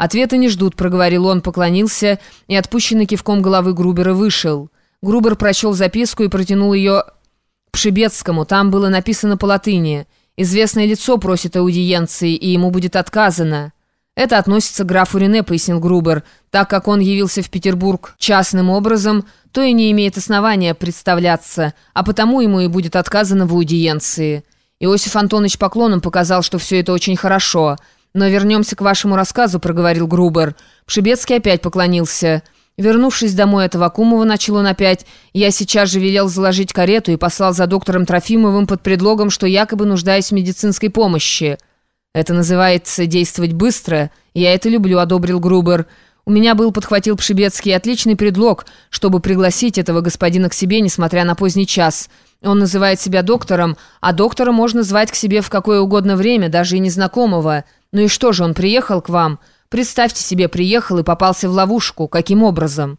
«Ответа не ждут», — проговорил он, поклонился и, отпущенный кивком головы Грубера, вышел. Грубер прочел записку и протянул ее Пшибецкому. Там было написано по латыни. «Известное лицо просит аудиенции, и ему будет отказано». «Это относится к графу Рене», — пояснил Грубер. «Так как он явился в Петербург частным образом, то и не имеет основания представляться, а потому ему и будет отказано в аудиенции». Иосиф Антонович поклоном показал, что все это очень хорошо — «Но вернемся к вашему рассказу», — проговорил Грубер. Пшибецкий опять поклонился. Вернувшись домой от Авакумова, начал он опять, «Я сейчас же велел заложить карету и послал за доктором Трофимовым под предлогом, что якобы нуждаюсь в медицинской помощи». «Это называется действовать быстро. Я это люблю», — одобрил Грубер. «У меня был, подхватил Пшибецкий, отличный предлог, чтобы пригласить этого господина к себе, несмотря на поздний час». Он называет себя доктором, а доктора можно звать к себе в какое угодно время, даже и незнакомого. Ну и что же, он приехал к вам? Представьте себе, приехал и попался в ловушку. Каким образом?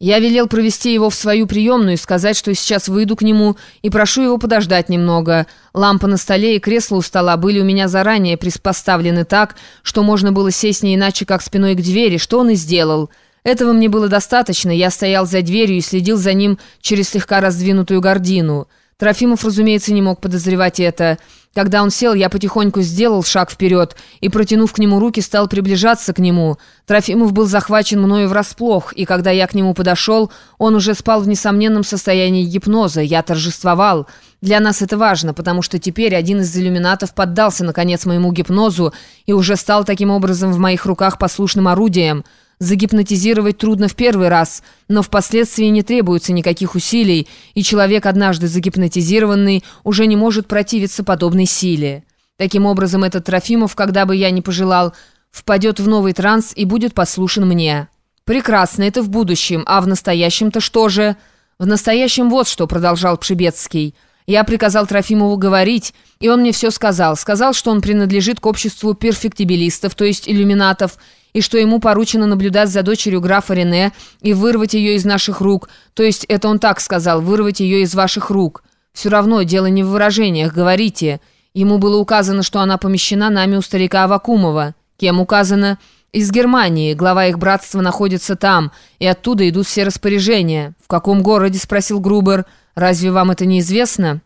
Я велел провести его в свою приемную и сказать, что сейчас выйду к нему и прошу его подождать немного. Лампа на столе и кресло у стола были у меня заранее приспоставлены так, что можно было сесть не иначе, как спиной к двери, что он и сделал». Этого мне было достаточно, я стоял за дверью и следил за ним через слегка раздвинутую гордину. Трофимов, разумеется, не мог подозревать это. Когда он сел, я потихоньку сделал шаг вперед и, протянув к нему руки, стал приближаться к нему. Трофимов был захвачен мною врасплох, и когда я к нему подошел, он уже спал в несомненном состоянии гипноза. Я торжествовал. Для нас это важно, потому что теперь один из иллюминатов поддался, наконец, моему гипнозу и уже стал таким образом в моих руках послушным орудием. Загипнотизировать трудно в первый раз, но впоследствии не требуется никаких усилий, и человек, однажды загипнотизированный, уже не может противиться подобной силе. Таким образом, этот Трофимов, когда бы я ни пожелал, впадет в новый транс и будет послушен мне. Прекрасно, это в будущем, а в настоящем-то что же? В настоящем вот что, продолжал Пшибецкий. Я приказал Трофимову говорить, и он мне все сказал. Сказал, что он принадлежит к обществу перфектибилистов, то есть иллюминатов, и что ему поручено наблюдать за дочерью графа Рене и вырвать ее из наших рук. То есть это он так сказал, вырвать ее из ваших рук. Все равно дело не в выражениях, говорите. Ему было указано, что она помещена нами у старика Авакумова. Кем указано? Из Германии. Глава их братства находится там, и оттуда идут все распоряжения. В каком городе? спросил Грубер. Разве вам это неизвестно?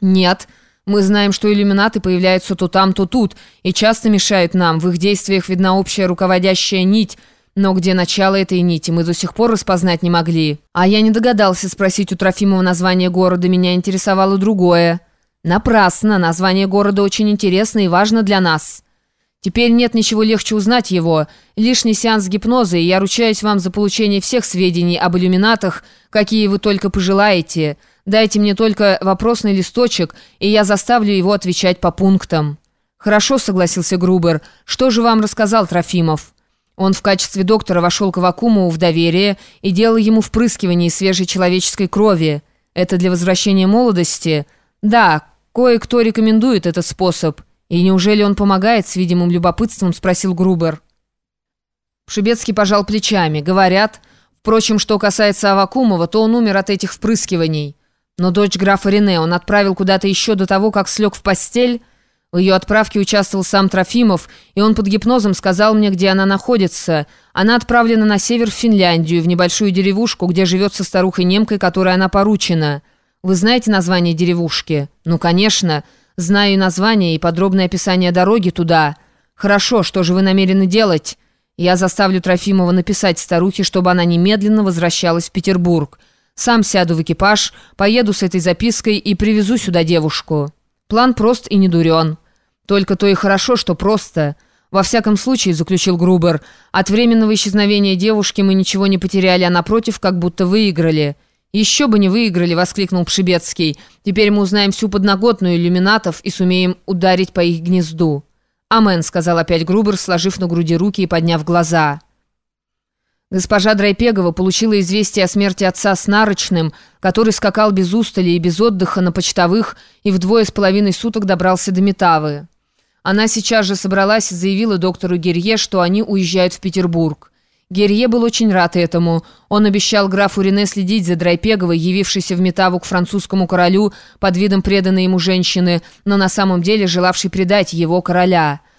Нет. Мы знаем, что иллюминаты появляются то там, то тут, и часто мешают нам. В их действиях видна общая руководящая нить, но где начало этой нити, мы до сих пор распознать не могли. А я не догадался спросить у Трофимова название города, меня интересовало другое. Напрасно, название города очень интересно и важно для нас. Теперь нет ничего легче узнать его. Лишний сеанс гипноза, и я ручаюсь вам за получение всех сведений об иллюминатах, какие вы только пожелаете». Дайте мне только вопросный листочек, и я заставлю его отвечать по пунктам». «Хорошо», — согласился Грубер. «Что же вам рассказал Трофимов?» Он в качестве доктора вошел к Авакумову в доверие и делал ему впрыскивание свежей человеческой крови. Это для возвращения молодости? Да, кое-кто рекомендует этот способ. И неужели он помогает с видимым любопытством, спросил Грубер. Шибецкий пожал плечами. Говорят. Впрочем, что касается Авакумова, то он умер от этих впрыскиваний. Но дочь графа Рене он отправил куда-то еще до того, как слег в постель. В ее отправке участвовал сам Трофимов, и он под гипнозом сказал мне, где она находится. Она отправлена на север в Финляндию, в небольшую деревушку, где живет со старухой-немкой, которой она поручена. Вы знаете название деревушки? Ну, конечно. Знаю и название, и подробное описание дороги туда. Хорошо, что же вы намерены делать? Я заставлю Трофимова написать старухе, чтобы она немедленно возвращалась в Петербург. Сам сяду в экипаж, поеду с этой запиской и привезу сюда девушку. План прост и не дурен. Только то и хорошо, что просто. Во всяком случае, заключил Грубер, от временного исчезновения девушки мы ничего не потеряли, а напротив, как будто выиграли. «Еще бы не выиграли!» — воскликнул Пшибецкий. «Теперь мы узнаем всю подноготную иллюминатов и сумеем ударить по их гнезду». «Амен», — сказал опять Грубер, сложив на груди руки и подняв глаза. Госпожа Драйпегова получила известие о смерти отца с нарочным, который скакал без устали и без отдыха на почтовых и вдвое с половиной суток добрался до Метавы. Она сейчас же собралась и заявила доктору Герье, что они уезжают в Петербург. Герье был очень рад этому. Он обещал графу Рене следить за Драйпеговой, явившейся в Метаву к французскому королю под видом преданной ему женщины, но на самом деле желавшей предать его короля –